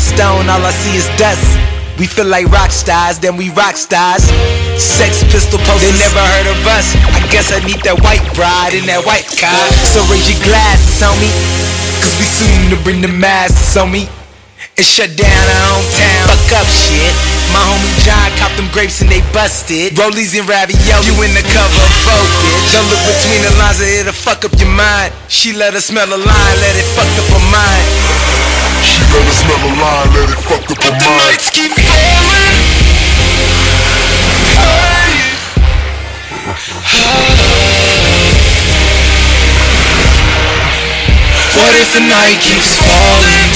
stone, all I see is dust. We feel like rock stars, then we rock stars. Sex pistol posters, they never heard of us. I guess I need that white bride in that white car. So raise your glasses me, cause we soon to bring the masses on me. And shut down our hometown. Fuck up shit. My homie John copped them grapes and they busted. Rollies and ravioli, you in the cover of bitch. Don't look between the lines or it'll fuck up your mind. She let her smell a line, let it fuck up her mind. She let her smell a line, let it fuck up her The mind. nights keep falling. Hey. What if the night keeps falling?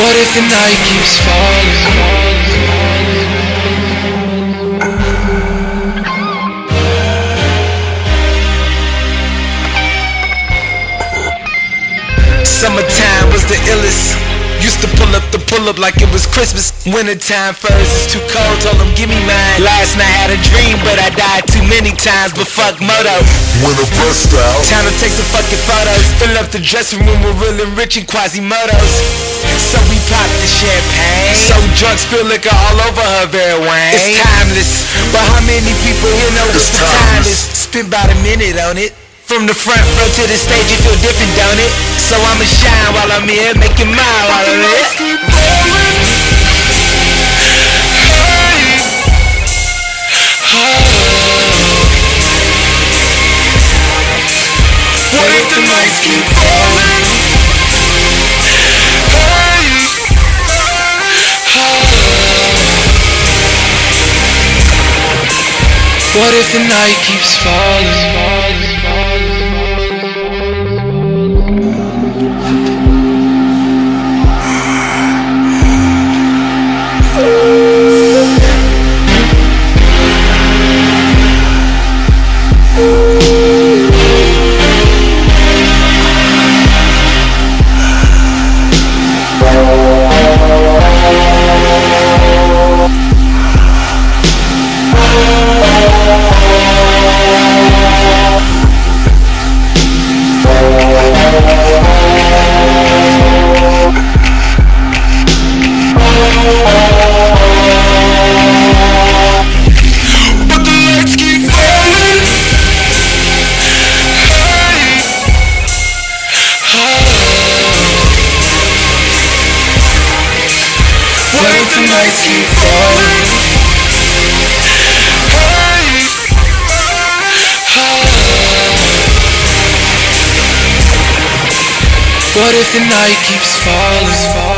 What if the night keeps falling? The illest. Used to pull up the pull up like it was Christmas. Wintertime first, it's too cold, told them give me mine. Last night had a dream, but I died too many times. But fuck moto. Winter breast out. Time to take some fucking photos. Fill up the dressing room with real and rich and Quasimodos. So we pop the champagne. So drunk, spill liquor all over her very wine. It's timeless. But how many people here know It's what the time is? timeless. Spend about a minute on it. From the front row to the stage, you feel different, don't it? So I'ma shine while I'm here, making mine while I'm here. What if the nights keep falling? What if the night keeps falling? But What if the nights keep falling? What if the night keeps falling?